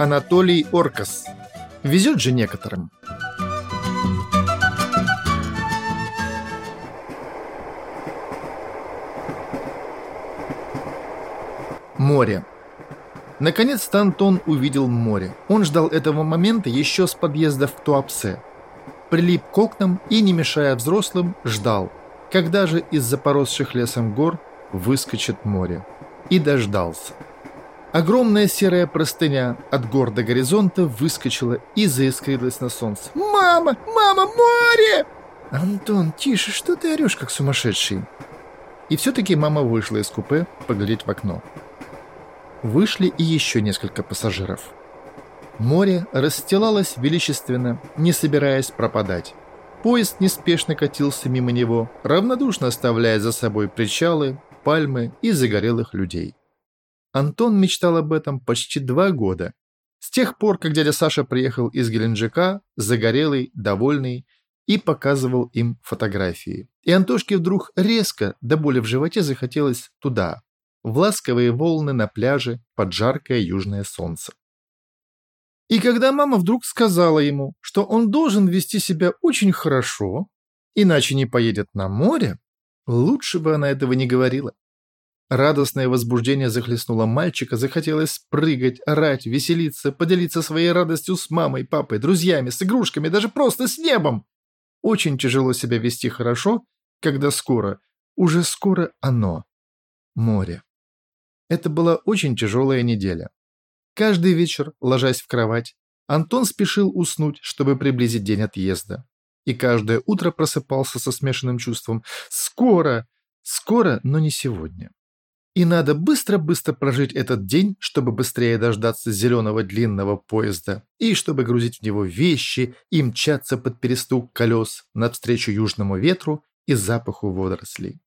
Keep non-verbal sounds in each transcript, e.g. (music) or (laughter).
Анатолий Оркас. Везет же некоторым. Море. Наконец-то Антон увидел море. Он ждал этого момента еще с подъезда в Туапсе. Прилип к окнам и, не мешая взрослым, ждал, когда же из-за поросших лесом гор выскочит море. И дождался. Огромная серая простыня от гор до горизонта выскочила и заискрилась на солнце. «Мама! Мама! Море!» «Антон, тише, что ты орешь, как сумасшедший?» И все-таки мама вышла из купе поглядеть в окно. Вышли и еще несколько пассажиров. Море расстилалось величественно, не собираясь пропадать. Поезд неспешно катился мимо него, равнодушно оставляя за собой причалы, пальмы и загорелых людей. Антон мечтал об этом почти два года. С тех пор, как дядя Саша приехал из Геленджика, загорелый, довольный, и показывал им фотографии. И Антошке вдруг резко, до боли в животе, захотелось туда, в ласковые волны на пляже под жаркое южное солнце. И когда мама вдруг сказала ему, что он должен вести себя очень хорошо, иначе не поедет на море, лучше бы она этого не говорила. Радостное возбуждение захлестнуло мальчика, захотелось прыгать, орать, веселиться, поделиться своей радостью с мамой, папой, друзьями, с игрушками, даже просто с небом. Очень тяжело себя вести хорошо, когда скоро, уже скоро оно, море. Это была очень тяжелая неделя. Каждый вечер, ложась в кровать, Антон спешил уснуть, чтобы приблизить день отъезда. И каждое утро просыпался со смешанным чувством «Скоро! Скоро, но не сегодня». И надо быстро-быстро прожить этот день, чтобы быстрее дождаться зеленого длинного поезда, и чтобы грузить в него вещи и мчаться под перестук колес навстречу южному ветру и запаху водорослей.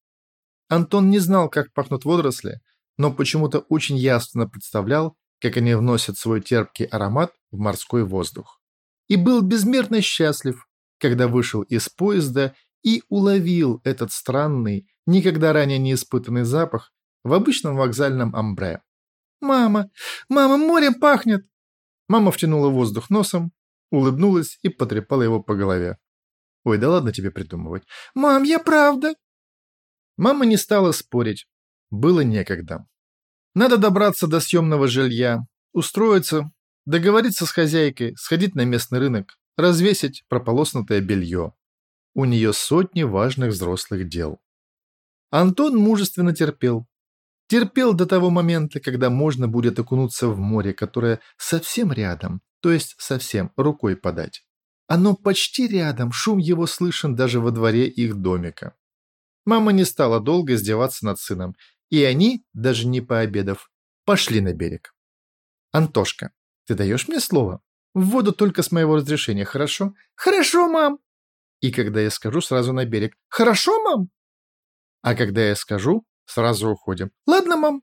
Антон не знал, как пахнут водоросли, но почему-то очень ясно представлял, как они вносят свой терпкий аромат в морской воздух. И был безмерно счастлив, когда вышел из поезда и уловил этот странный, никогда ранее не испытанный запах, в обычном вокзальном амбре. «Мама! Мама, морем пахнет!» Мама втянула воздух носом, улыбнулась и потрепала его по голове. «Ой, да ладно тебе придумывать!» «Мам, я правда!» Мама не стала спорить. Было некогда. Надо добраться до съемного жилья, устроиться, договориться с хозяйкой, сходить на местный рынок, развесить прополоснутое белье. У нее сотни важных взрослых дел. Антон мужественно терпел, Терпел до того момента, когда можно будет окунуться в море, которое совсем рядом, то есть совсем рукой подать. Оно почти рядом, шум его слышен даже во дворе их домика. Мама не стала долго издеваться над сыном, и они, даже не пообедав, пошли на берег. «Антошка, ты даешь мне слово? В воду только с моего разрешения, хорошо?» «Хорошо, мам!» И когда я скажу, сразу на берег. «Хорошо, мам?» А когда я скажу, Сразу уходим. Ладно, мам.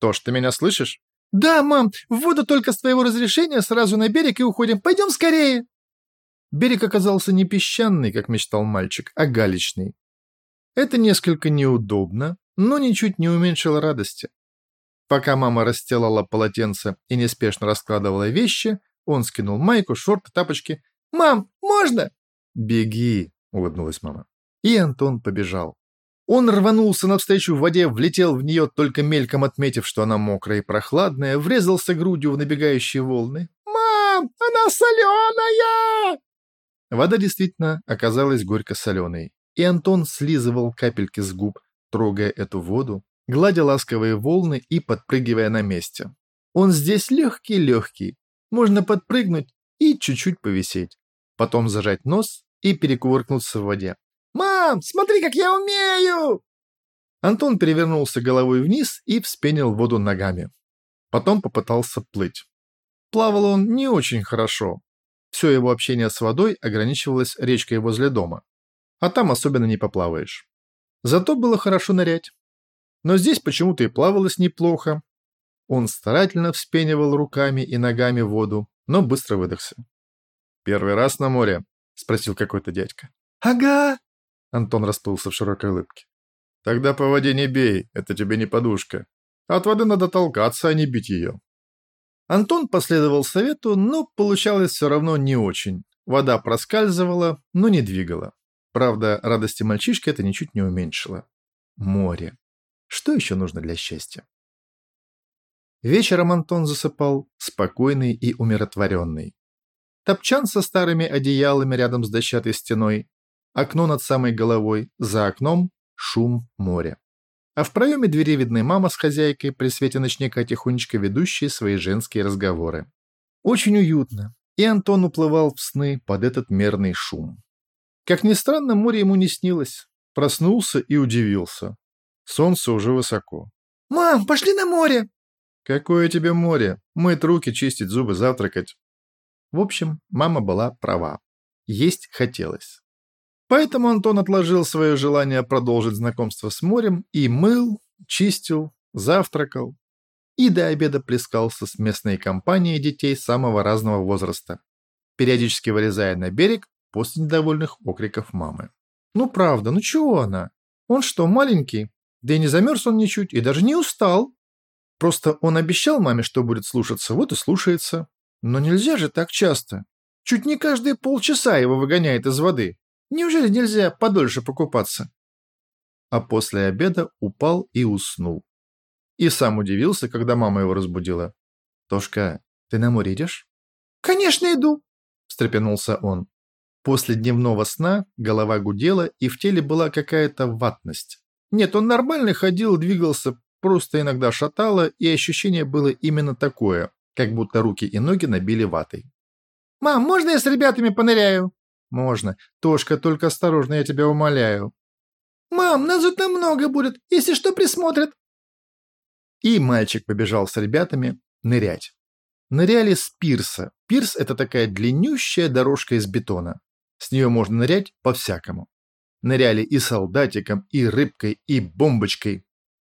Тош, ты меня слышишь? Да, мам, в воду только с твоего разрешения, сразу на берег и уходим. Пойдем скорее. Берег оказался не песчаный, как мечтал мальчик, а галечный. Это несколько неудобно, но ничуть не уменьшило радости. Пока мама расстилала полотенце и неспешно раскладывала вещи, он скинул майку, шорты, тапочки. «Мам, можно?» «Беги», — улыбнулась мама. И Антон побежал. Он рванулся навстречу в воде, влетел в нее, только мельком отметив, что она мокрая и прохладная, врезался грудью в набегающие волны. «Мам, она соленая!» Вода действительно оказалась горько-соленой, и Антон слизывал капельки с губ, трогая эту воду, гладя ласковые волны и подпрыгивая на месте. Он здесь легкий-легкий, можно подпрыгнуть и чуть-чуть повисеть, потом зажать нос и перекувыркнуться в воде. «Мам, смотри, как я умею!» Антон перевернулся головой вниз и вспенил воду ногами. Потом попытался плыть. Плавал он не очень хорошо. Все его общение с водой ограничивалось речкой возле дома. А там особенно не поплаваешь. Зато было хорошо нырять. Но здесь почему-то и плавалось неплохо. Он старательно вспенивал руками и ногами воду, но быстро выдохся. «Первый раз на море?» – спросил какой-то дядька. «Ага», Антон расплылся в широкой улыбке. Тогда по воде не бей, это тебе не подушка. От воды надо толкаться, а не бить ее. Антон последовал совету, но получалось все равно не очень. Вода проскальзывала, но не двигала. Правда, радости мальчишки это ничуть не уменьшило. Море. Что еще нужно для счастья? Вечером Антон засыпал спокойный и умиротворенный. Топчан со старыми одеялами рядом с дощатой стеной, окно над самой головой, за окном шум моря. А в проеме двери видны мама с хозяйкой при свете ночника тихонечко ведущие свои женские разговоры. Очень уютно, и Антон уплывал в сны под этот мерный шум. Как ни странно, море ему не снилось. Проснулся и удивился. Солнце уже высоко. «Мам, пошли на море!» «Какое тебе море? Мыть руки, чистить зубы, завтракать». В общем, мама была права. Есть хотелось. Поэтому Антон отложил свое желание продолжить знакомство с морем и мыл, чистил, завтракал и до обеда плескался с местной компанией детей самого разного возраста, периодически вылезая на берег после недовольных окриков мамы. «Ну правда, ну чего она? Он что, маленький? Да и не замерз он ничуть, и даже не устал. Просто он обещал маме, что будет слушаться, вот и слушается. Но нельзя же так часто. Чуть не каждые полчаса его выгоняет из воды. Неужели нельзя подольше покупаться?» А после обеда упал и уснул. И сам удивился, когда мама его разбудила. «Тошка, ты на море идешь?» «Конечно иду», – встрепенулся он. После дневного сна голова гудела, и в теле была какая-то ватность. Нет, он нормально ходил, двигался, просто иногда шатало, и ощущение было именно такое, как будто руки и ноги набили ватой. «Мам, можно я с ребятами поныряю?» «Можно. Тошка, только осторожно, я тебя умоляю». «Мам, нас тут намного будет, если что присмотрят». И мальчик побежал с ребятами нырять. Ныряли с пирса. Пирс – это такая длиннющая дорожка из бетона. С нее можно нырять по-всякому. Ныряли и солдатиком, и рыбкой, и бомбочкой.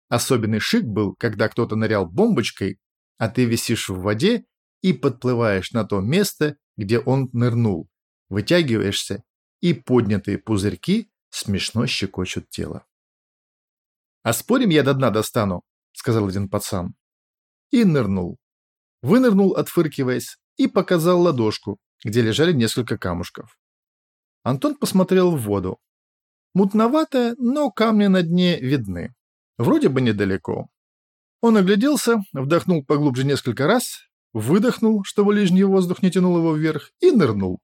Особенный шик был, когда кто-то нырял бомбочкой, а ты висишь в воде и подплываешь на то место, где он нырнул. Вытягиваешься, и поднятые пузырьки смешно щекочут тело. «А спорим, я до дна достану?» – сказал один пацан. И нырнул. Вынырнул, отфыркиваясь, и показал ладошку, где лежали несколько камушков. Антон посмотрел в воду. Мутноватая, но камни на дне видны. Вроде бы недалеко. Он огляделся, вдохнул поглубже несколько раз, выдохнул, чтобы лишний воздух не тянул его вверх, и нырнул.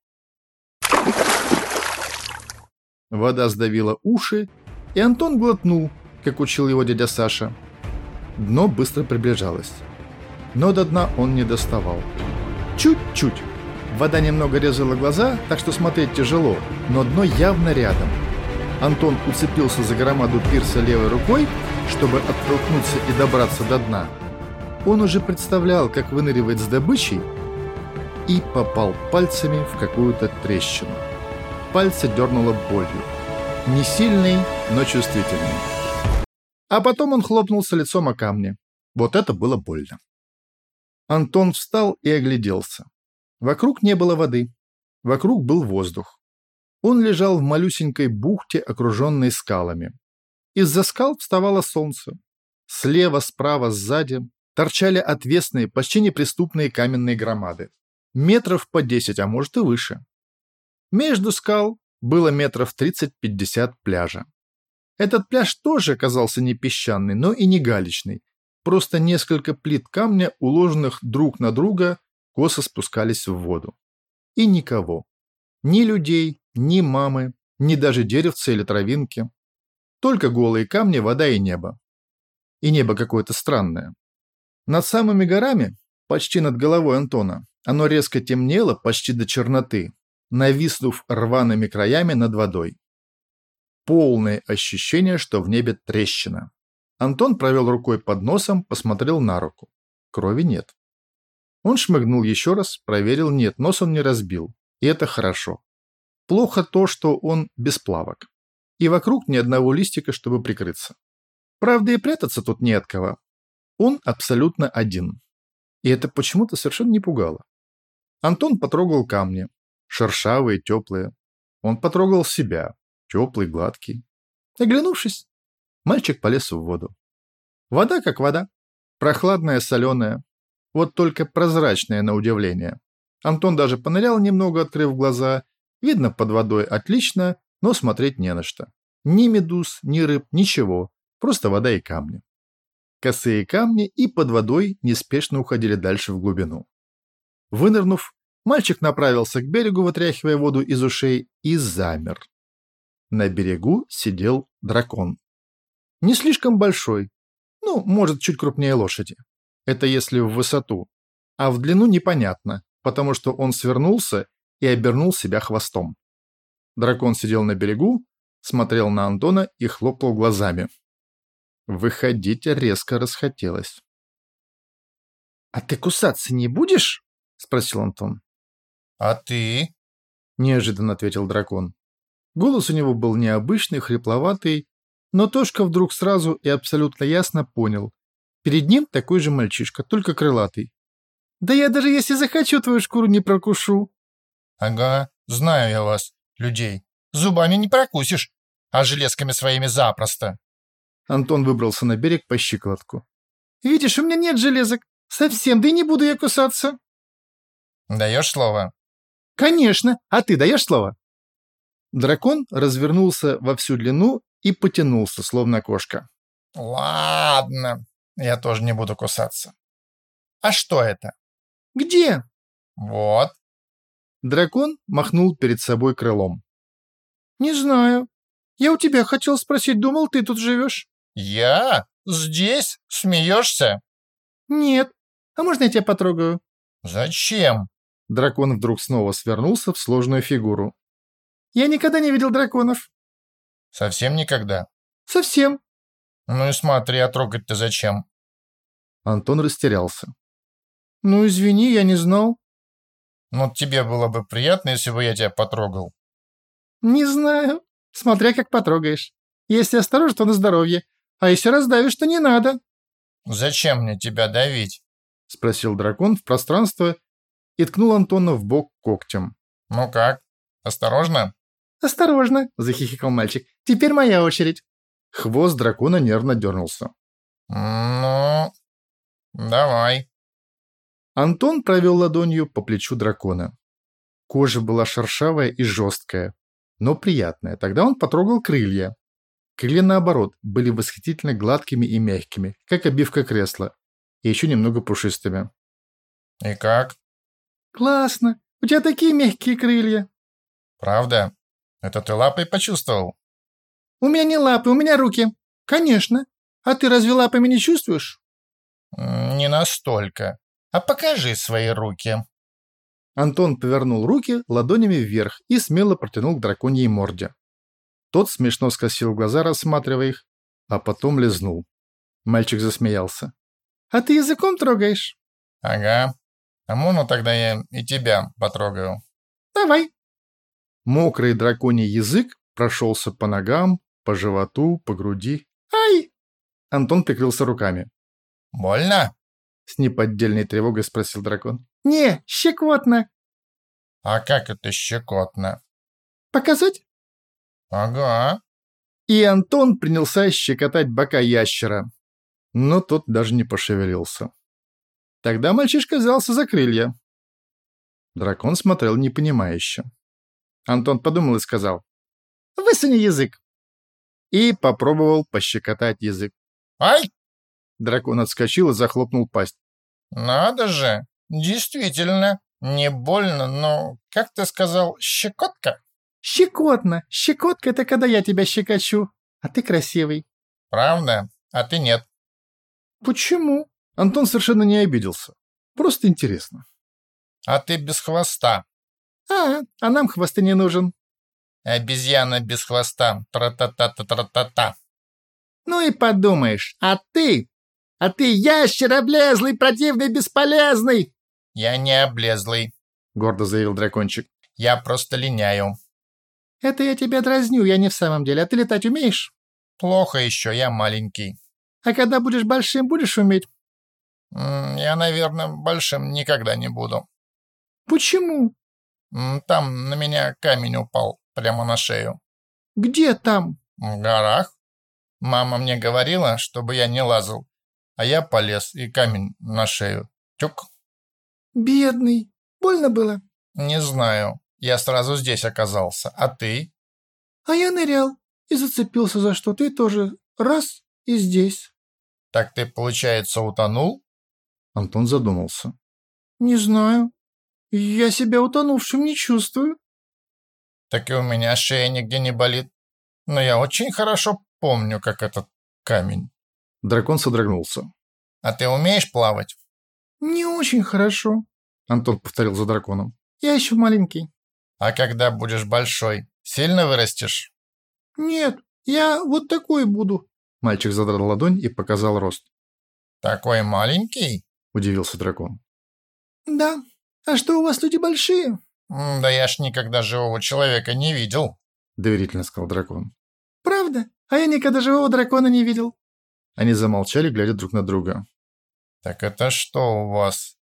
Вода сдавила уши, и Антон глотнул, как учил его дядя Саша. Дно быстро приближалось. Но до дна он не доставал. Чуть-чуть. Вода немного резала глаза, так что смотреть тяжело, но дно явно рядом. Антон уцепился за громаду пирса левой рукой, чтобы оттолкнуться и добраться до дна. Он уже представлял, как выныривает с добычей, и попал пальцами в какую-то трещину. Пальцы дернуло болью. Не сильный, но чувствительный. А потом он хлопнулся лицом о камни. Вот это было больно. Антон встал и огляделся. Вокруг не было воды. Вокруг был воздух. Он лежал в малюсенькой бухте, окруженной скалами. Из-за скал вставало солнце. Слева, справа, сзади торчали отвесные, почти неприступные каменные громады. Метров по десять, а может и выше. Между скал было метров 30-50 пляжа. Этот пляж тоже оказался не песчаный, но и не галечный. Просто несколько плит камня, уложенных друг на друга, косо спускались в воду. И никого. Ни людей, ни мамы, ни даже деревца или травинки. Только голые камни, вода и небо. И небо какое-то странное. Над самыми горами, почти над головой Антона, оно резко темнело почти до черноты, нависнув рваными краями над водой полное ощущение, что в небе трещина. Антон провел рукой под носом, посмотрел на руку. Крови нет. Он шмыгнул еще раз, проверил, нет, нос он не разбил. И это хорошо. Плохо то, что он без плавок. И вокруг ни одного листика, чтобы прикрыться. Правда, и прятаться тут не от кого. Он абсолютно один. И это почему-то совершенно не пугало. Антон потрогал камни. Шершавые, теплые. Он потрогал себя. теплый, гладкий. Оглянувшись, мальчик полез в воду. Вода как вода. Прохладная, соленая. Вот только прозрачная на удивление. Антон даже понырял немного, открыв глаза. Видно под водой отлично, но смотреть не на что. Ни медуз, ни рыб, ничего. Просто вода и камни. Косые камни и под водой неспешно уходили дальше в глубину. Вынырнув, мальчик направился к берегу, вытряхивая воду из ушей, и замер. На берегу сидел дракон. Не слишком большой, ну, может, чуть крупнее лошади. Это если в высоту. А в длину непонятно, потому что он свернулся и обернул себя хвостом. Дракон сидел на берегу, смотрел на Антона и хлопал глазами. Выходить резко расхотелось. «А ты кусаться не будешь?» — спросил Антон. «А ты?» — неожиданно ответил дракон. Голос у него был необычный, хрипловатый, но Тошка вдруг сразу и абсолютно ясно понял. Перед ним такой же мальчишка, только крылатый. «Да я даже если захочу, твою шкуру не прокушу». «Ага, знаю я вас, людей. Зубами не прокусишь, а железками своими запросто». Антон выбрался на берег по щиколотку. «Видишь, у меня нет железок. Совсем, да и не буду я кусаться». «Даешь слово?» «Конечно. А ты даешь слово?» Дракон развернулся во всю длину и потянулся, словно кошка. «Ладно, я тоже не буду кусаться. А что это?» «Где?» «Вот». Дракон махнул перед собой крылом. «Не знаю. Я у тебя хотел спросить, думал, ты тут живешь?» «Я? Здесь? Смеешься?» «Нет. А можно я тебя потрогаю?» «Зачем?» Дракон вдруг снова свернулся в сложную фигуру. «Я никогда не видел драконов». «Совсем никогда?» «Совсем». «Ну и смотри, а трогать-то зачем?» Антон растерялся. «Ну, извини, я не знал». «Ну, тебе было бы приятно, если бы я тебя потрогал». «Не знаю. Смотря как потрогаешь. Если осторожно, то на здоровье. А если раздавишь, то не надо». «Зачем мне тебя давить?» — спросил дракон в пространство и ткнул Антона в бок когтем. «Ну как? Осторожно?» «Осторожно!» — захихикал мальчик. «Теперь моя очередь!» Хвост дракона нервно дернулся. «Ну, давай!» Антон провел ладонью по плечу дракона. Кожа была шершавая и жесткая, но приятная. Тогда он потрогал крылья. Крылья, наоборот, были восхитительно гладкими и мягкими, как обивка кресла, и еще немного пушистыми. «И как?» «Классно! У тебя такие мягкие крылья!» «Правда? Это ты лапой почувствовал?» «У меня не лапы, у меня руки. Конечно. А ты разве лапами не чувствуешь?» «Не настолько. А покажи свои руки». Антон повернул руки ладонями вверх и смело протянул к драконьей морде. Тот смешно скосил глаза, рассматривая их, а потом лизнул. Мальчик засмеялся. «А ты языком трогаешь?» «Ага. А можно тогда я и тебя потрогаю?» «Давай». Мокрый драконий язык прошелся по ногам, по животу, по груди. «Ай!» Антон прикрылся руками. «Больно?» С неподдельной тревогой спросил дракон. «Не, щекотно». «А как это щекотно?» «Показать?» «Ага». И Антон принялся щекотать бока ящера. Но тот даже не пошевелился. Тогда мальчишка взялся за крылья. Дракон смотрел непонимающе. Антон подумал и сказал. «Высуни язык». И попробовал пощекотать язык. «Ай!» Дракон отскочил и захлопнул пасть. «Надо же! Действительно, не больно, но, как ты сказал, щекотка?» «Щекотно. Щекотка — это когда я тебя щекочу, а ты красивый». «Правда? А ты нет». «Почему?» Антон совершенно не обиделся. Просто интересно. «А ты без хвоста». «А, а нам хвосты не нужен». «Обезьяна без хвоста. Тра-та-та-та-та-та-та». «Ну и подумаешь, а ты? А ты ящер облезлый, противный, бесполезный!» «Я не облезлый», — гордо заявил дракончик. «Я просто линяю». «Это я тебя дразню, я не в самом деле. А ты летать умеешь?» «Плохо еще, я маленький». «А когда будешь большим, будешь уметь?» «Я, наверное, большим никогда не буду». «Почему?» «Там на меня камень упал, прямо на шею». Где там? В горах. Мама мне говорила, чтобы я не лазал, а я полез и камень на шею. Тюк. Бедный. Больно было? Не знаю. Я сразу здесь оказался. А ты? А я нырял и зацепился за что-то и тоже раз и здесь. Так ты, получается, утонул? Антон задумался. Не знаю. Я себя утонувшим не чувствую. Так и у меня шея нигде не болит. Но я очень хорошо помню, как этот камень. Дракон содрогнулся. А ты умеешь плавать? Не очень хорошо. Антон повторил за драконом. Я еще маленький. А когда будешь большой, сильно вырастешь? Нет, я вот такой буду. Мальчик задрал ладонь и показал рост. Такой маленький? Удивился дракон. Да. А что у вас люди большие? Да я ж никогда живого человека не видел. Доверительно сказал дракон. Правда? А я никогда живого дракона не видел. Они замолчали, глядя друг на друга. Так это что у вас?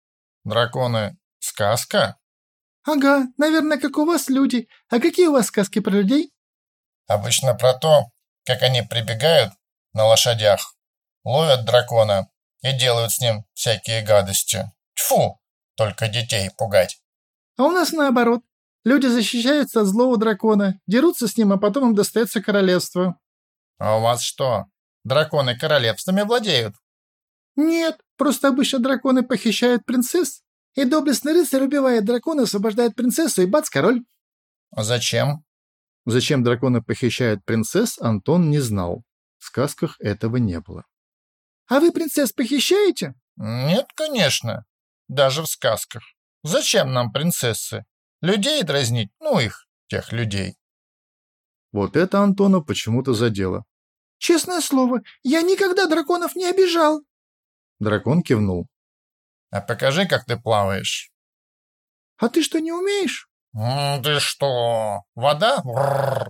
Драконы сказка? Ага, наверное, как у вас люди. А какие у вас сказки про людей? Обычно про то, как они прибегают на лошадях, ловят дракона и делают с ним всякие гадости. Тьфу, только детей пугать. А у нас наоборот. Люди защищаются от злого дракона, дерутся с ним, а потом им достается королевство. А у вас что, драконы королевствами владеют? Нет, просто обычно драконы похищают принцесс, и доблестный рыцарь убивает дракона, освобождает принцессу, и бац, король. А зачем? Зачем драконы похищают принцесс, Антон не знал. В сказках этого не было. А вы принцесс похищаете? Нет, конечно. Даже в сказках. Зачем нам принцессы? Людей дразнить? Ну их, тех людей. Вот это Антона почему-то задело. Честное слово, я никогда драконов не обижал. Дракон кивнул. А покажи, как ты плаваешь. А ты что, не умеешь? «Ты что, вода?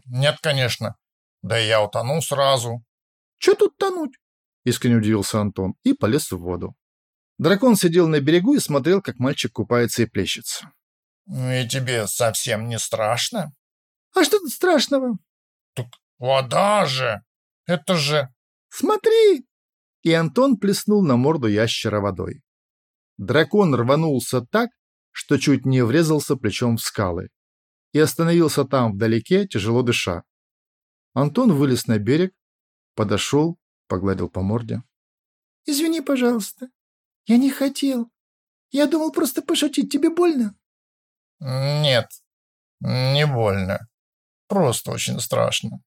Нет, конечно. Да я утонул сразу». «Че тут тонуть?» Искренне удивился Антон и полез в воду. Дракон сидел на берегу и смотрел, как мальчик купается и плещется. «И тебе совсем не страшно?» «А что тут страшного?» «Так вода же! Это же...» «Смотри!» И Антон плеснул на морду ящера водой. Дракон рванулся так, что чуть не врезался плечом в скалы и остановился там вдалеке, тяжело дыша. Антон вылез на берег, подошел, погладил по морде. «Извини, пожалуйста, я не хотел. Я думал просто пошутить. Тебе больно?» «Нет, не больно. Просто очень страшно».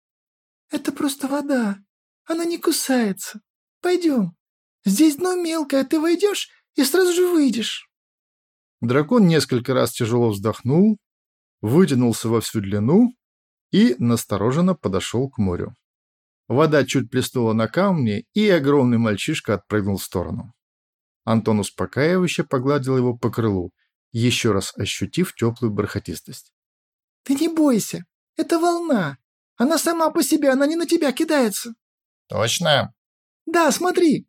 «Это просто вода. Она не кусается. Пойдем. Здесь дно мелкое, ты войдешь и сразу же выйдешь». Дракон несколько раз тяжело вздохнул, вытянулся во всю длину и настороженно подошел к морю. Вода чуть плеснула на камни, и огромный мальчишка отпрыгнул в сторону. Антон успокаивающе погладил его по крылу, еще раз ощутив теплую бархатистость. «Ты не бойся, это волна. Она сама по себе, она не на тебя кидается». «Точно?» «Да, смотри».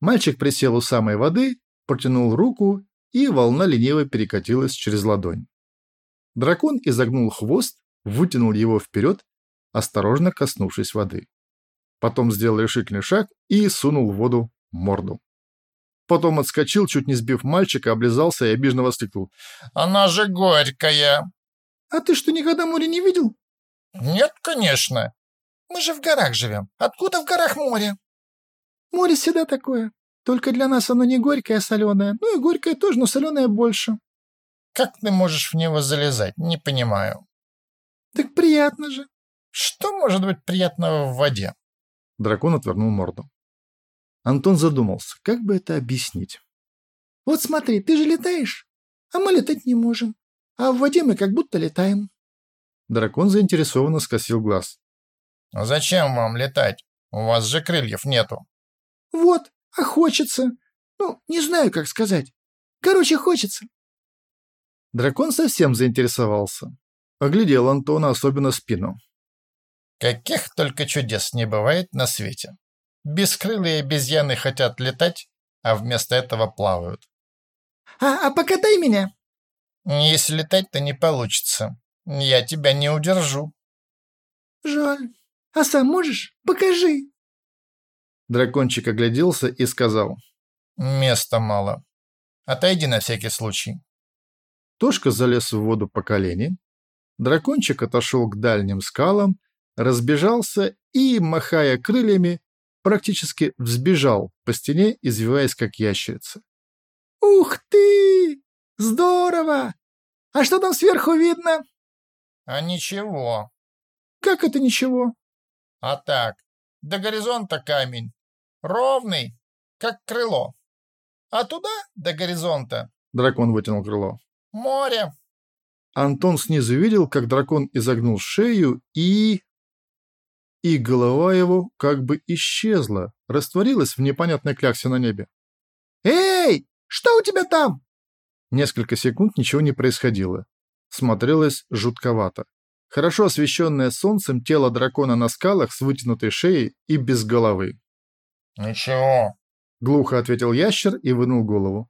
Мальчик присел у самой воды, протянул руку и волна лениво перекатилась через ладонь. Дракон изогнул хвост, вытянул его вперед, осторожно коснувшись воды. Потом сделал решительный шаг и сунул в воду морду. Потом отскочил, чуть не сбив мальчика, облизался и обиженно воскликнул. «Она же горькая!» «А ты что, никогда море не видел?» «Нет, конечно. Мы же в горах живем. Откуда в горах море?» «Море всегда такое. Только для нас оно не горькое, а соленое. Ну и горькое тоже, но соленое больше. Как ты можешь в него залезать? Не понимаю. Так приятно же. Что может быть приятного в воде? Дракон отвернул морду. Антон задумался, как бы это объяснить. Вот смотри, ты же летаешь, а мы летать не можем. А в воде мы как будто летаем. Дракон заинтересованно скосил глаз. А зачем вам летать? У вас же крыльев нету. Вот, а хочется. Ну, не знаю, как сказать. Короче, хочется. Дракон совсем заинтересовался. Оглядел Антона, особенно спину. Каких только чудес не бывает на свете. Бескрылые обезьяны хотят летать, а вместо этого плавают. А, а покатай меня. Если летать, то не получится. Я тебя не удержу. Жаль. А сам можешь? Покажи!» Дракончик огляделся и сказал. «Места мало. Отойди на всякий случай». Тошка залез в воду по колени. Дракончик отошел к дальним скалам, разбежался и, махая крыльями, практически взбежал по стене, извиваясь как ящерица. «Ух ты! Здорово! А что там сверху видно?» «А ничего». «Как это ничего?» «А так, до горизонта камень. Ровный, как крыло. А туда, до горизонта...» Дракон вытянул крыло. «Море». Антон снизу видел, как дракон изогнул шею и... И голова его как бы исчезла, растворилась в непонятной кляксе на небе. «Эй, что у тебя там?» Несколько секунд ничего не происходило. Смотрелось жутковато. Хорошо освещенное солнцем тело дракона на скалах с вытянутой шеей и без головы. «Ничего», — глухо ответил ящер и вынул голову.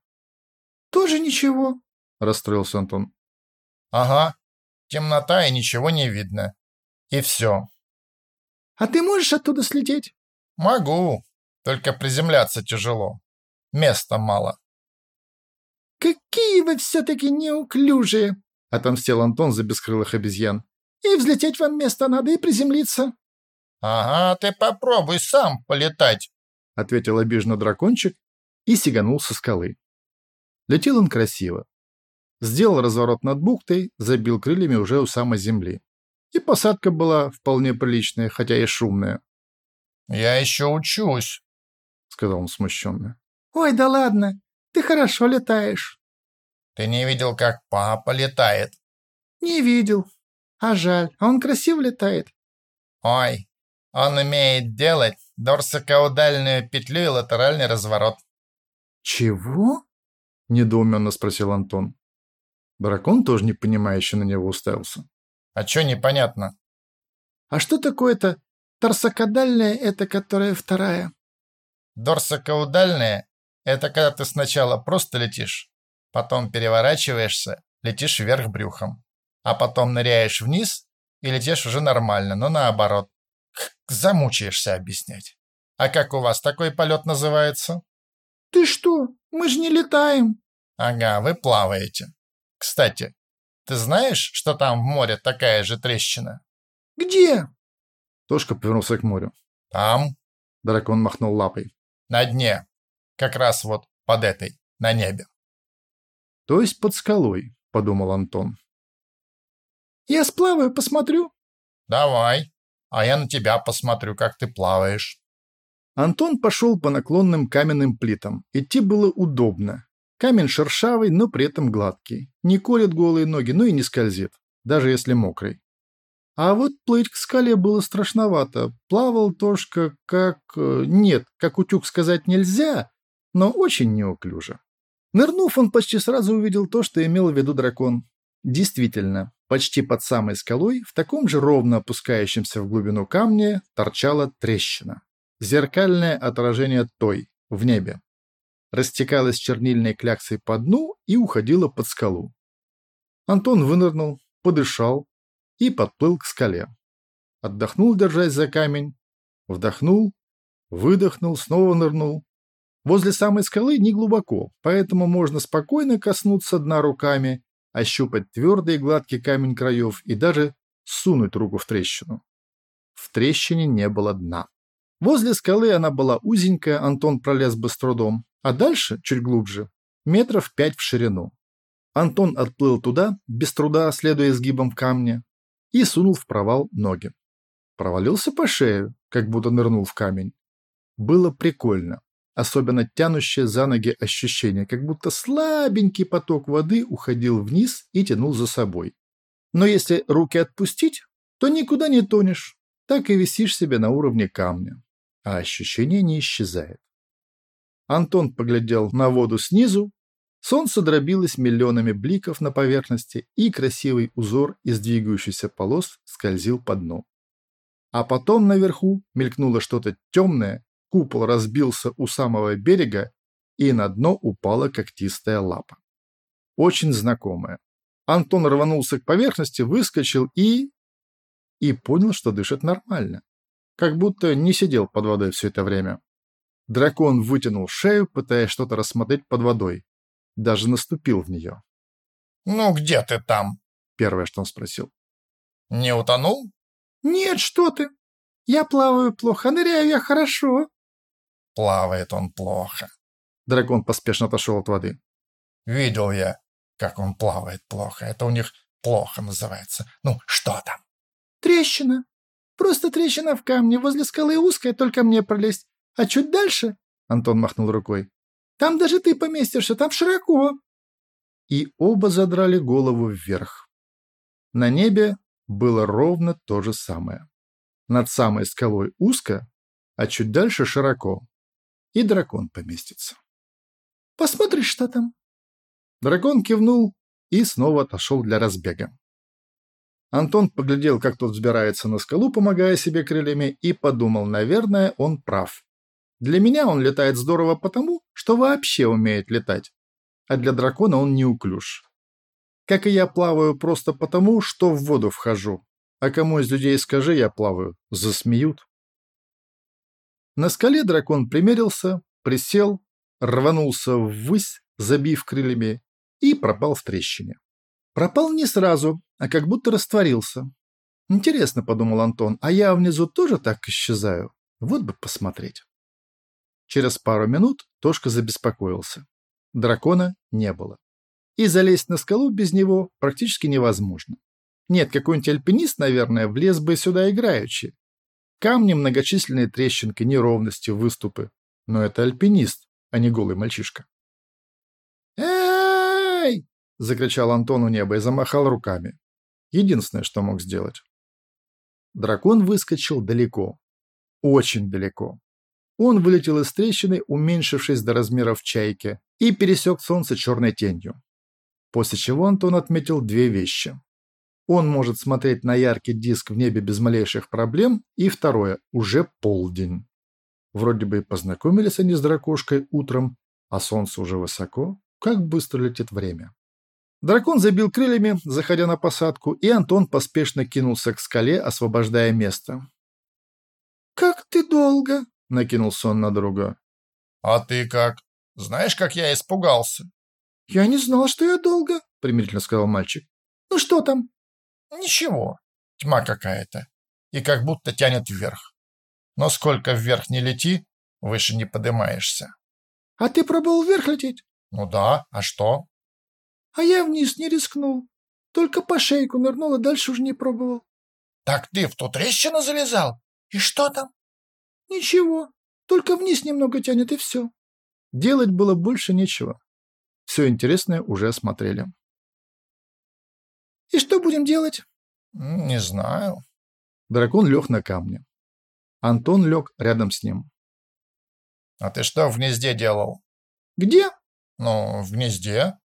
«Тоже ничего», — расстроился Антон. «Ага, темнота и ничего не видно. И все». «А ты можешь оттуда слететь?» «Могу, только приземляться тяжело. Места мало». «Какие вы все-таки неуклюжие!» — отомстил Антон за бескрылых обезьян. «И взлететь вам место надо, и приземлиться». «Ага, ты попробуй сам полетать», — ответил обиженно дракончик и сиганул со скалы. Летел он красиво. Сделал разворот над бухтой, забил крыльями уже у самой земли. И посадка была вполне приличная, хотя и шумная. «Я еще учусь», — сказал он смущенно. «Ой, да ладно, ты хорошо летаешь». «Ты не видел, как папа летает?» «Не видел. А жаль, а он красиво летает». «Ой, он умеет делать дорсокаудальную петлю и латеральный разворот». «Чего?» — недоуменно спросил Антон. Дракон тоже непонимающе на него уставился. «А чё непонятно?» «А что такое-то торсокадальная, это которая вторая?» «Дорсокаудальная — это когда ты сначала просто летишь, потом переворачиваешься, летишь вверх брюхом, а потом ныряешь вниз и летишь уже нормально, но наоборот. Замучаешься объяснять. А как у вас такой полет называется? Ты что? Мы же не летаем. Ага, вы плаваете. Кстати, ты знаешь, что там в море такая же трещина? Где? Тошка повернулся к морю. Там. Дракон махнул лапой. На дне. Как раз вот под этой, на небе. То есть под скалой, подумал Антон. Я сплаваю, посмотрю. Давай а я на тебя посмотрю, как ты плаваешь». Антон пошел по наклонным каменным плитам. Идти было удобно. Камень шершавый, но при этом гладкий. Не колет голые ноги, но и не скользит, даже если мокрый. А вот плыть к скале было страшновато. Плавал Тошка как... Э, нет, как утюг сказать нельзя, но очень неуклюже. Нырнув, он почти сразу увидел то, что имел в виду дракон. Действительно, почти под самой скалой, в таком же ровно опускающемся в глубину камне, торчала трещина. Зеркальное отражение той, в небе. Растекалась чернильной кляксой по дну и уходила под скалу. Антон вынырнул, подышал и подплыл к скале. Отдохнул, держась за камень, вдохнул, выдохнул, снова нырнул. Возле самой скалы не глубоко, поэтому можно спокойно коснуться дна руками ощупать твердый и гладкий камень краев и даже сунуть руку в трещину. В трещине не было дна. Возле скалы она была узенькая, Антон пролез бы с трудом, а дальше, чуть глубже, метров пять в ширину. Антон отплыл туда, без труда следуя изгибам в камне, и сунул в провал ноги. Провалился по шею, как будто нырнул в камень. Было прикольно особенно тянущее за ноги ощущение, как будто слабенький поток воды уходил вниз и тянул за собой. Но если руки отпустить, то никуда не тонешь, так и висишь себе на уровне камня, а ощущение не исчезает. Антон поглядел на воду снизу, солнце дробилось миллионами бликов на поверхности, и красивый узор из двигающихся полос скользил по дну. А потом наверху мелькнуло что-то темное, Купол разбился у самого берега, и на дно упала когтистая лапа. Очень знакомая. Антон рванулся к поверхности, выскочил и... И понял, что дышит нормально. как будто не сидел под водой все это время. Дракон вытянул шею, пытаясь что-то рассмотреть под водой. Даже наступил в нее. «Ну, где ты там?» Первое, что он спросил. «Не утонул?» «Нет, что ты! Я плаваю плохо, ныряю я хорошо». «Плавает он плохо». Дракон поспешно отошел от воды. «Видел я, как он плавает плохо. Это у них плохо называется. Ну, что там?» «Трещина. Просто трещина в камне. Возле скалы узкая, только мне пролезть. А чуть дальше...» Антон махнул рукой. «Там даже ты поместишься, там широко». И оба задрали голову вверх. На небе было ровно то же самое. Над самой скалой узко, а чуть дальше широко. И дракон поместится. «Посмотришь, что там?» Дракон кивнул и снова отошел для разбега. Антон поглядел, как тот взбирается на скалу, помогая себе крыльями, и подумал, наверное, он прав. Для меня он летает здорово потому, что вообще умеет летать, а для дракона он неуклюж. Как и я плаваю просто потому, что в воду вхожу, а кому из людей скажи, я плаваю, засмеют. На скале дракон примерился, присел, рванулся ввысь, забив крыльями, и пропал в трещине. Пропал не сразу, а как будто растворился. Интересно, подумал Антон, а я внизу тоже так исчезаю? Вот бы посмотреть. Через пару минут Тошка забеспокоился. Дракона не было. И залезть на скалу без него практически невозможно. Нет, какой-нибудь альпинист, наверное, влез бы сюда играючи. Камни, многочисленные трещинки, неровности, выступы. Но это альпинист, а не голый мальчишка. «Эй!» — закричал Антон у неба и замахал руками. Единственное, что мог сделать. Дракон выскочил далеко. Очень далеко. Он вылетел из трещины, уменьшившись до размеров чайки, и пересек солнце черной тенью. После чего Антон отметил две вещи. Он может смотреть на яркий диск в небе без малейших проблем, и второе, уже полдень. Вроде бы познакомились они с дракошкой утром, а солнце уже высоко, как быстро летит время. Дракон забил крыльями, заходя на посадку, и Антон поспешно кинулся к скале, освобождая место. «Как ты долго?» — накинулся он на друга. «А ты как? Знаешь, как я испугался?» «Я не знал, что я долго», — примирительно сказал мальчик. «Ну что там?» Ничего, тьма какая-то. И как будто тянет вверх. Но сколько вверх не лети, выше не поднимаешься. А ты пробовал вверх лететь? Ну да, а что? А я вниз не рискнул. Только по шейку нырнул, а дальше уже не пробовал. Так ты в ту трещину залезал? И что там? Ничего, только вниз немного тянет и все. Делать было больше нечего. Все интересное уже осмотрели. «И что будем делать?» «Не знаю». Дракон лег на камне. Антон лег рядом с ним. «А ты что в гнезде делал?» «Где?» «Ну, в гнезде.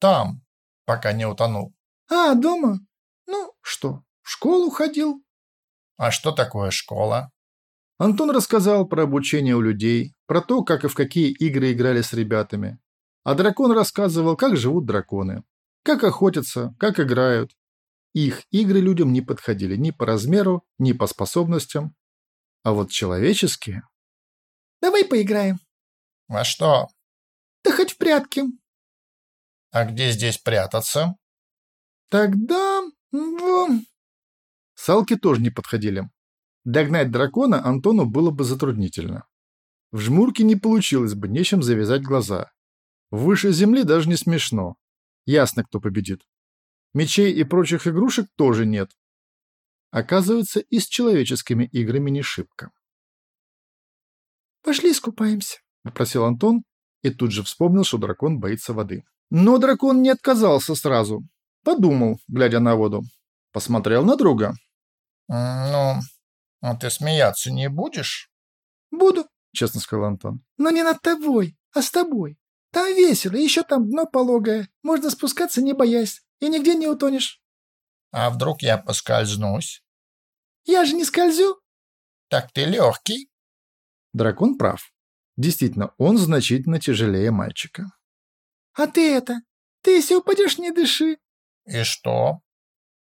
Там, пока не утонул». «А, дома? Ну, что, в школу ходил?» «А что такое школа?» Антон рассказал про обучение у людей, про то, как и в какие игры играли с ребятами. А дракон рассказывал, как живут драконы. Как охотятся, как играют. Их игры людям не подходили ни по размеру, ни по способностям. А вот человеческие... Давай поиграем. Во что? Да хоть в прятки. А где здесь прятаться? Тогда... в... Салки тоже не подходили. Догнать дракона Антону было бы затруднительно. В жмурке не получилось бы, нечем завязать глаза. Выше земли даже не смешно. Ясно, кто победит. Мечей и прочих игрушек тоже нет. Оказывается, и с человеческими играми не шибко. «Пошли искупаемся», — попросил Антон и тут же вспомнил, что дракон боится воды. Но дракон не отказался сразу. Подумал, глядя на воду. Посмотрел на друга. «Ну, а ты смеяться не будешь?» «Буду», — честно сказал Антон. «Но не над тобой, а с тобой. Там весело, еще там дно пологое. Можно спускаться, не боясь, и нигде не утонешь. А вдруг я поскользнусь? Я же не скользю. Так ты легкий. Дракон прав. Действительно, он значительно тяжелее мальчика. А ты это, ты если упадешь, не дыши. И что?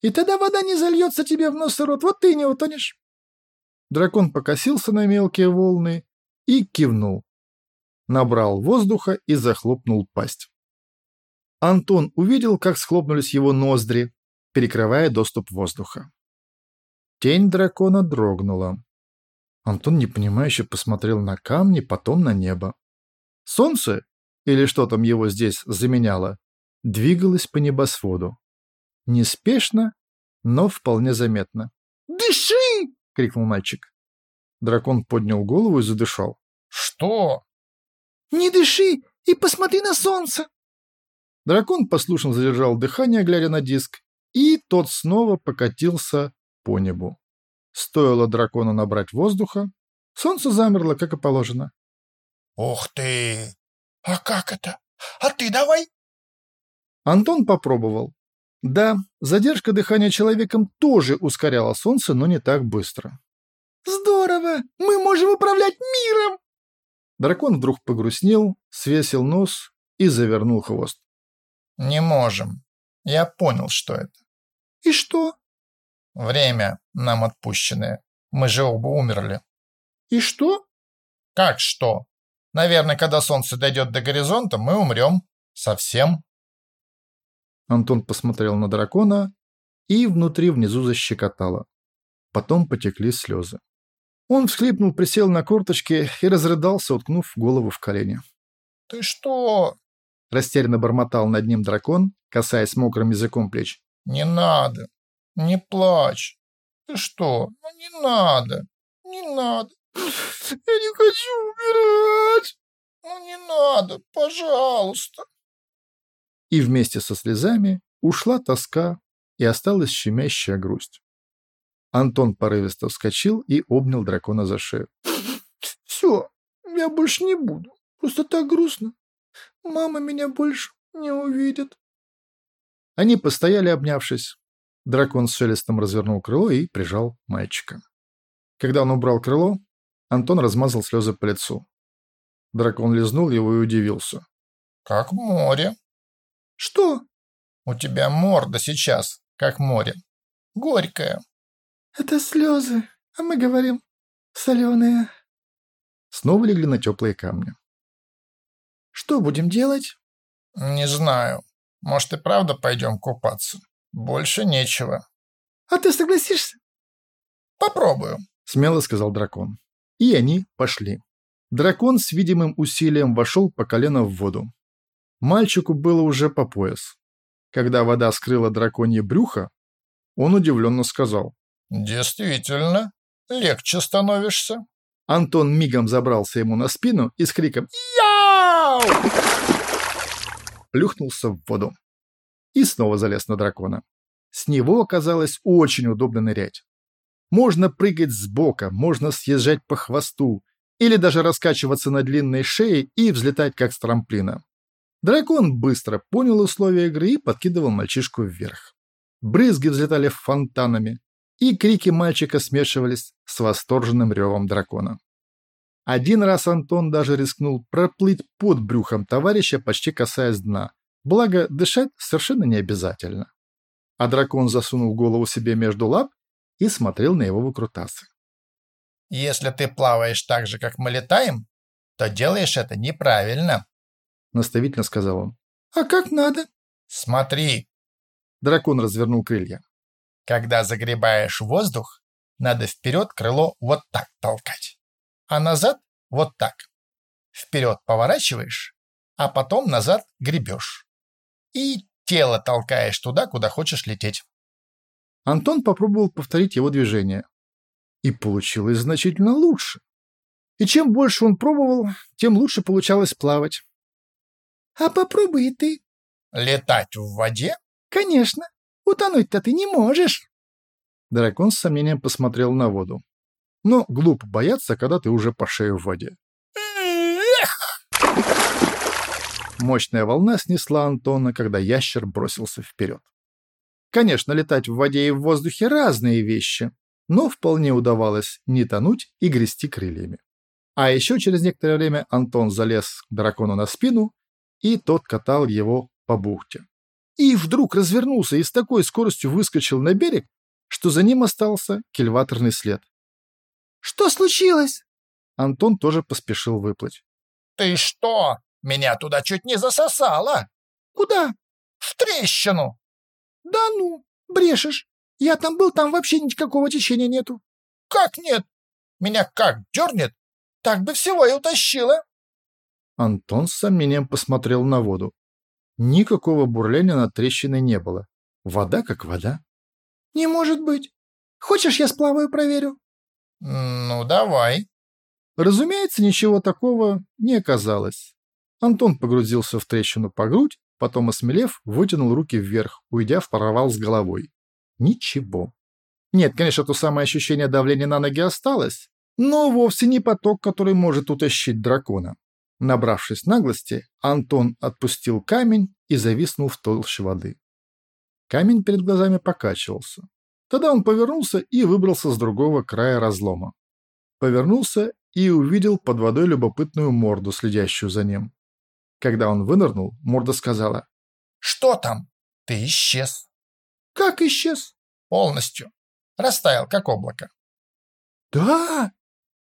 И тогда вода не зальется тебе в нос и рот, вот ты не утонешь. Дракон покосился на мелкие волны и кивнул. Набрал воздуха и захлопнул пасть. Антон увидел, как схлопнулись его ноздри, перекрывая доступ воздуха. Тень дракона дрогнула. Антон непонимающе посмотрел на камни, потом на небо. Солнце, или что там его здесь заменяло, двигалось по небосводу. Неспешно, но вполне заметно. «Дыши!» — крикнул мальчик. Дракон поднял голову и задышал. «Что?» «Не дыши и посмотри на солнце!» Дракон послушно задержал дыхание, глядя на диск, и тот снова покатился по небу. Стоило дракону набрать воздуха, солнце замерло, как и положено. «Ух ты! А как это? А ты давай!» Антон попробовал. Да, задержка дыхания человеком тоже ускоряла солнце, но не так быстро. «Здорово! Мы можем управлять миром!» Дракон вдруг погрустнел, свесил нос и завернул хвост. «Не можем. Я понял, что это». «И что?» «Время нам отпущенное. Мы же оба умерли». «И что?» «Как что? Наверное, когда солнце дойдет до горизонта, мы умрем. Совсем». Антон посмотрел на дракона, и внутри внизу защекотало. Потом потекли слезы. Он всхлипнул, присел на корточки и разрыдался, уткнув голову в колени. «Ты что?» — растерянно бормотал над ним дракон, касаясь мокрым языком плеч. «Не надо, не плачь. Ты что? Ну не надо, не надо. Я не хочу умирать. Ну не надо, пожалуйста». И вместе со слезами ушла тоска и осталась щемящая грусть. Антон порывисто вскочил и обнял дракона за шею. (laughs) «Все, я больше не буду. Просто так грустно. Мама меня больше не увидит». Они постояли, обнявшись. Дракон с шелестом развернул крыло и прижал мальчика. Когда он убрал крыло, Антон размазал слезы по лицу. Дракон лизнул его и удивился. «Как море». «Что?» «У тебя морда сейчас, как море. Горькая». «Это слезы, а мы говорим соленые». Снова легли на теплые камни. «Что будем делать?» «Не знаю. Может, и правда пойдем купаться? Больше нечего». «А ты согласишься?» «Попробую», — смело сказал дракон. И они пошли. Дракон с видимым усилием вошел по колено в воду. Мальчику было уже по пояс. Когда вода скрыла драконье брюхо, он удивленно сказал. «Действительно, легче становишься». Антон мигом забрался ему на спину и с криком «Яу!» плюхнулся в воду. И снова залез на дракона. С него оказалось очень удобно нырять. Можно прыгать с бока, можно съезжать по хвосту, или даже раскачиваться на длинной шее и взлетать как с трамплина. Дракон быстро понял условия игры и подкидывал мальчишку вверх. Брызги взлетали фонтанами, и крики мальчика смешивались с восторженным ревом дракона. Один раз Антон даже рискнул проплыть под брюхом товарища, почти касаясь дна, благо дышать совершенно не обязательно. А дракон засунул голову себе между лап и смотрел на его выкрутасы. «Если ты плаваешь так же, как мы летаем, то делаешь это неправильно», — наставительно сказал он. «А как надо?» «Смотри». Дракон развернул крылья. Когда загребаешь воздух, надо вперед крыло вот так толкать, а назад вот так. Вперед поворачиваешь, а потом назад гребешь. И тело толкаешь туда, куда хочешь лететь. Антон попробовал повторить его движение. И получилось значительно лучше. И чем больше он пробовал, тем лучше получалось плавать. «А попробуй и ты». «Летать в воде?» «Конечно. Утонуть-то ты не можешь. Дракон с сомнением посмотрел на воду. Но глупо бояться, когда ты уже по шею в воде. Мощная волна снесла Антона, когда ящер бросился вперед. Конечно, летать в воде и в воздухе разные вещи, но вполне удавалось не тонуть и грести крыльями. А еще через некоторое время Антон залез к дракону на спину, и тот катал его по бухте и вдруг развернулся и с такой скоростью выскочил на берег, что за ним остался кильваторный след. Что случилось? Антон тоже поспешил выплыть. Ты что? Меня туда чуть не засосало. Куда? В трещину. Да ну, брешешь. Я там был, там вообще никакого течения нету. Как нет? Меня как дернет? Так бы всего и утащило. Антон с сомнением посмотрел на воду. Никакого бурления над трещиной не было. Вода как вода. Не может быть. Хочешь, я сплаваю, проверю? Ну, давай. Разумеется, ничего такого не оказалось. Антон погрузился в трещину по грудь, потом, осмелев, вытянул руки вверх, уйдя в провал с головой. Ничего. Нет, конечно, то самое ощущение давления на ноги осталось, но вовсе не поток, который может утащить дракона. Набравшись наглости, Антон отпустил камень и зависнул в толще воды. Камень перед глазами покачивался. Тогда он повернулся и выбрался с другого края разлома. Повернулся и увидел под водой любопытную морду, следящую за ним. Когда он вынырнул, морда сказала. «Что там? Ты исчез». «Как исчез?» «Полностью. Растаял, как облако». «Да?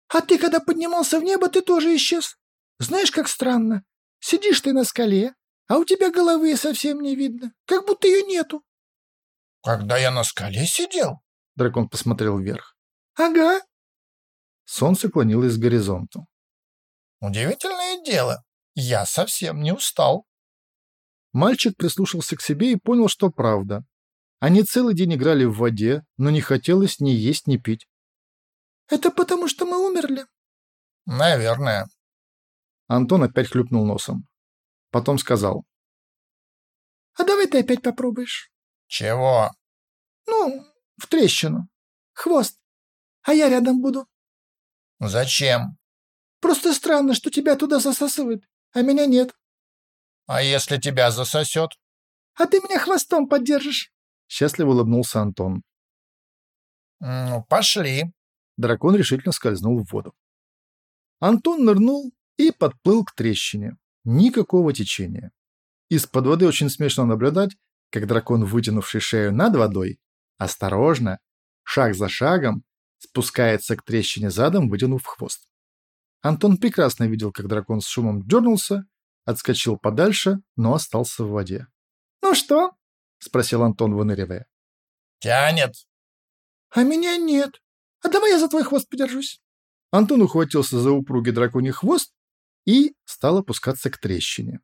А ты, когда поднимался в небо, ты тоже исчез. Знаешь, как странно. Сидишь ты на скале, а у тебя головы совсем не видно, как будто ее нету». «Когда я на скале сидел?» Дракон посмотрел вверх. «Ага». Солнце клонилось к горизонту. «Удивительное дело. Я совсем не устал». Мальчик прислушался к себе и понял, что правда. Они целый день играли в воде, но не хотелось ни есть, ни пить. «Это потому, что мы умерли?» «Наверное». Антон опять хлюпнул носом. Потом сказал. «А давай ты опять попробуешь». «Чего?» «Ну, в трещину. Хвост. А я рядом буду». «Зачем?» «Просто странно, что тебя туда засасывает, а меня нет». «А если тебя засосет?» «А ты меня хвостом поддержишь». Счастливо улыбнулся Антон. «Ну, пошли». Дракон решительно скользнул в воду. Антон нырнул и подплыл к трещине. Никакого течения. Из-под воды очень смешно наблюдать, как дракон, вытянувший шею над водой, осторожно, шаг за шагом, спускается к трещине задом, вытянув хвост. Антон прекрасно видел, как дракон с шумом дернулся, отскочил подальше, но остался в воде. «Ну что?» — спросил Антон, выныривая. «Тянет». «А меня нет. А давай я за твой хвост подержусь». Антон ухватился за упругий драконий хвост и стал опускаться к трещине.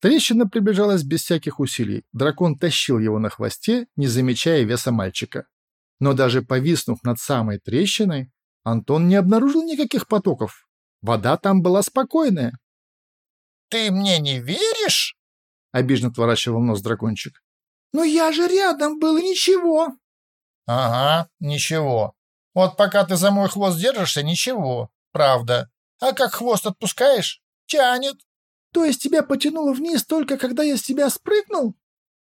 Трещина приближалась без всяких усилий. Дракон тащил его на хвосте, не замечая веса мальчика. Но даже повиснув над самой трещиной, Антон не обнаружил никаких потоков. Вода там была спокойная. «Ты мне не веришь?» — обиженно отворачивал нос дракончик. «Ну я же рядом был, и ничего». «Ага, ничего. Вот пока ты за мой хвост держишься, ничего. Правда. А как хвост отпускаешь, тянет». «То есть тебя потянуло вниз только когда я с тебя спрыгнул?»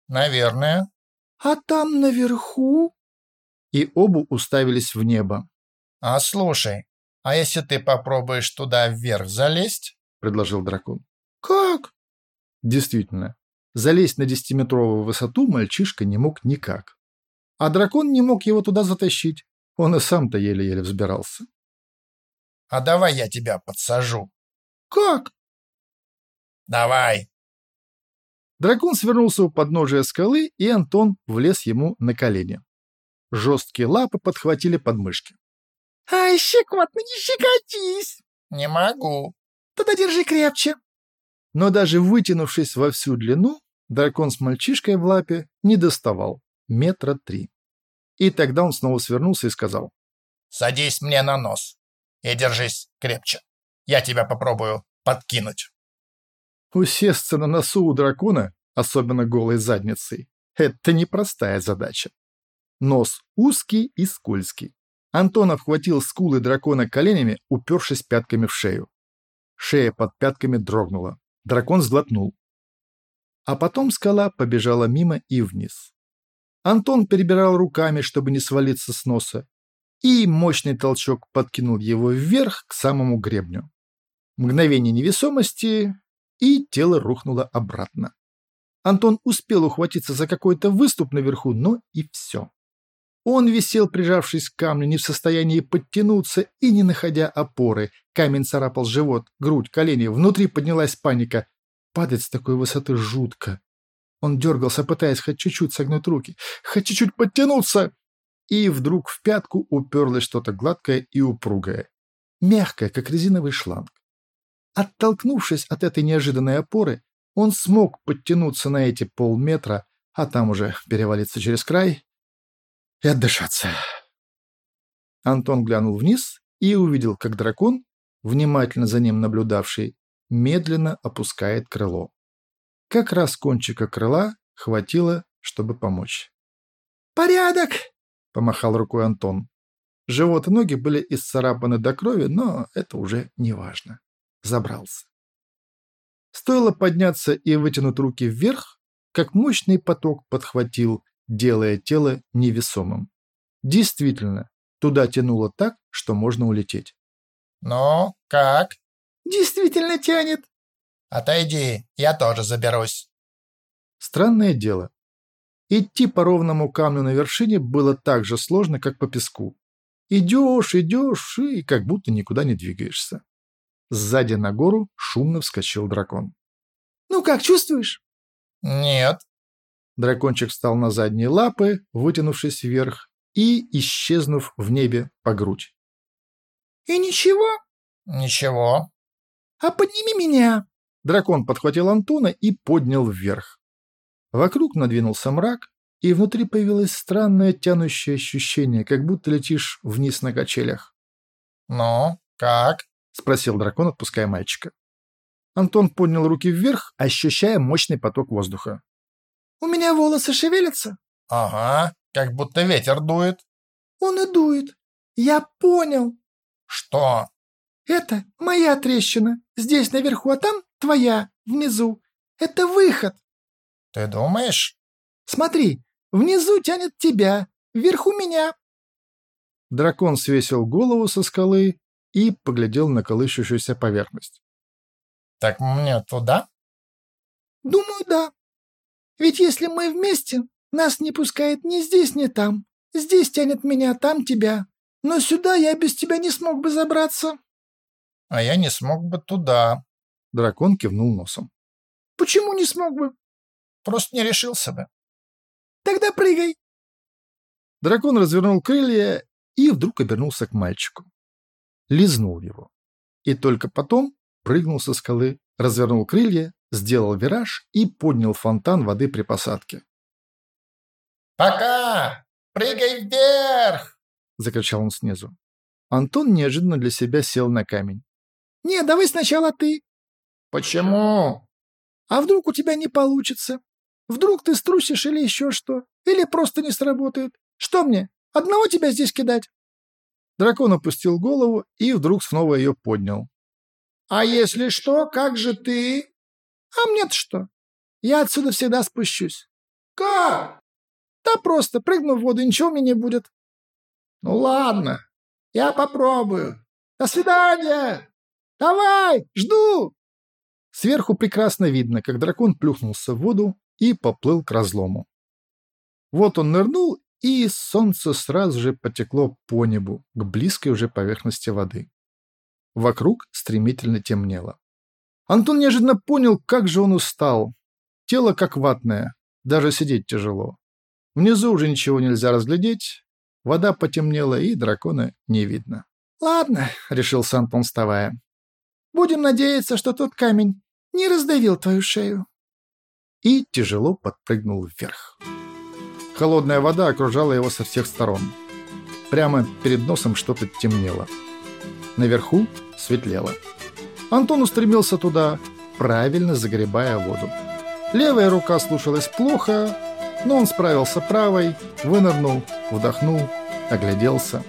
«Наверное». «А там наверху?» И оба уставились в небо. «А слушай, а если ты попробуешь туда вверх залезть?» — предложил дракон. «Как?» Действительно, залезть на десятиметровую высоту мальчишка не мог никак. А дракон не мог его туда затащить. Он и сам-то еле-еле взбирался. «А давай я тебя подсажу». «Как?» «Давай». Дракон свернулся у подножия скалы, и Антон влез ему на колени. Жесткие лапы подхватили подмышки. «Ай, щекотно, не щекотись!» «Не могу». «Тогда держи крепче». Но даже вытянувшись во всю длину, дракон с мальчишкой в лапе не доставал метра три. И тогда он снова свернулся и сказал. «Садись мне на нос и держись крепче. Я тебя попробую подкинуть». Усесться на носу у дракона, особенно голой задницей, это непростая задача. Нос узкий и скользкий. Антон обхватил скулы дракона коленями, упершись пятками в шею. Шея под пятками дрогнула. Дракон сглотнул. А потом скала побежала мимо и вниз. Антон перебирал руками, чтобы не свалиться с носа, и мощный толчок подкинул его вверх к самому гребню. Мгновение невесомости, и тело рухнуло обратно. Антон успел ухватиться за какой-то выступ наверху, но и все. Он висел, прижавшись к камню, не в состоянии подтянуться и не находя опоры. Камень царапал живот, грудь, колени. Внутри поднялась паника. Падать с такой высоты жутко. Он дергался, пытаясь хоть чуть-чуть согнуть руки, хоть чуть-чуть подтянуться. И вдруг в пятку уперлось что-то гладкое и упругое. Мягкое, как резиновый шланг. Оттолкнувшись от этой неожиданной опоры, он смог подтянуться на эти полметра, а там уже перевалиться через край и отдышаться. Антон глянул вниз и увидел, как дракон, внимательно за ним наблюдавший, медленно опускает крыло. Как раз кончика крыла хватило, чтобы помочь. «Порядок!» — помахал рукой Антон. Живот и ноги были исцарапаны до крови, но это уже не важно. Забрался. Стоило подняться и вытянуть руки вверх, как мощный поток подхватил, делая тело невесомым. Действительно, туда тянуло так, что можно улететь. «Ну, как?» «Действительно тянет». «Отойди, я тоже заберусь». Странное дело. Идти по ровному камню на вершине было так же сложно, как по песку. Идешь, идешь, и как будто никуда не двигаешься. Сзади на гору шумно вскочил дракон. «Ну как, чувствуешь?» «Нет». Дракончик встал на задние лапы, вытянувшись вверх и исчезнув в небе по грудь. «И ничего?» «Ничего». «А подними меня!» Дракон подхватил Антона и поднял вверх. Вокруг надвинулся мрак, и внутри появилось странное тянущее ощущение, как будто летишь вниз на качелях. «Ну, как?» — спросил дракон, отпуская мальчика. Антон поднял руки вверх, ощущая мощный поток воздуха. «У меня волосы шевелятся?» «Ага, как будто ветер дует». «Он и дует. Я понял». «Что?» «Это моя трещина. Здесь наверху, а там твоя, внизу. Это выход». «Ты думаешь?» «Смотри, Внизу тянет тебя, вверху меня. Дракон свесил голову со скалы и поглядел на колышущуюся поверхность. «Так мне туда?» «Думаю, да. Ведь если мы вместе, нас не пускает ни здесь, ни там. Здесь тянет меня, там тебя. Но сюда я без тебя не смог бы забраться». «А я не смог бы туда». Дракон кивнул носом. «Почему не смог бы?» «Просто не решился бы». Тогда прыгай!» Дракон развернул крылья и вдруг обернулся к мальчику. Лизнул его. И только потом прыгнул со скалы, развернул крылья, сделал вираж и поднял фонтан воды при посадке. «Пока! Прыгай вверх!» — закричал он снизу. Антон неожиданно для себя сел на камень. «Не, давай сначала ты». «Почему?» «А вдруг у тебя не получится? Вдруг ты струсишь или еще что? Или просто не сработает? Что мне, одного тебя здесь кидать?» Дракон опустил голову и вдруг снова ее поднял. «А если что, как же ты?» «А мне-то что? Я отсюда всегда спущусь». «Как?» «Да просто прыгну в воду, ничего мне не будет». «Ну ладно, я попробую. До свидания! Давай, жду!» Сверху прекрасно видно, как дракон плюхнулся в воду и поплыл к разлому. Вот он нырнул, и солнце сразу же потекло по небу, к близкой уже поверхности воды. Вокруг стремительно темнело. Антон неожиданно понял, как же он устал. Тело как ватное, даже сидеть тяжело. Внизу уже ничего нельзя разглядеть, вода потемнела, и дракона не видно. «Ладно», — решил Антон, вставая. «Будем надеяться, что тот камень не раздавил твою шею» и тяжело подпрыгнул вверх. Холодная вода окружала его со всех сторон. Прямо перед носом что-то темнело. Наверху светлело. Антон устремился туда, правильно загребая воду. Левая рука слушалась плохо, но он справился правой, вынырнул, вдохнул, огляделся.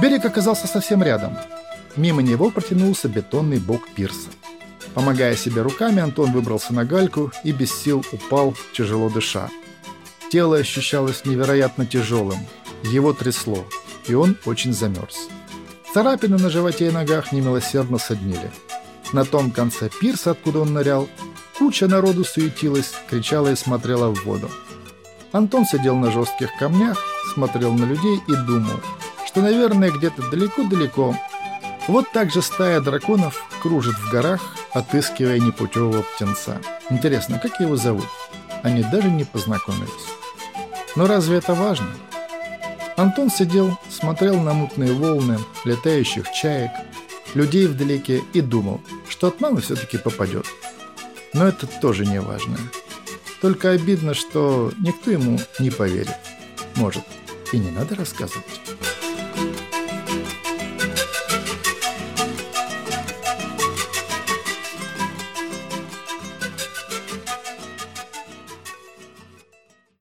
Берег оказался совсем рядом. Мимо него протянулся бетонный бок пирса. Помогая себе руками, Антон выбрался на гальку и без сил упал, тяжело дыша. Тело ощущалось невероятно тяжелым. Его трясло, и он очень замерз. Царапины на животе и ногах немилосердно соднили. На том конце пирса, откуда он нырял, куча народу суетилась, кричала и смотрела в воду. Антон сидел на жестких камнях, смотрел на людей и думал, что, наверное, где-то далеко-далеко вот так же стая драконов кружит в горах, отыскивая непутевого птенца. Интересно, как его зовут? Они даже не познакомились. Но разве это важно? Антон сидел, смотрел на мутные волны, летающих чаек, людей вдалеке и думал, что от мамы все-таки попадет. Но это тоже не важно. Только обидно, что никто ему не поверит. Может, и не надо рассказывать.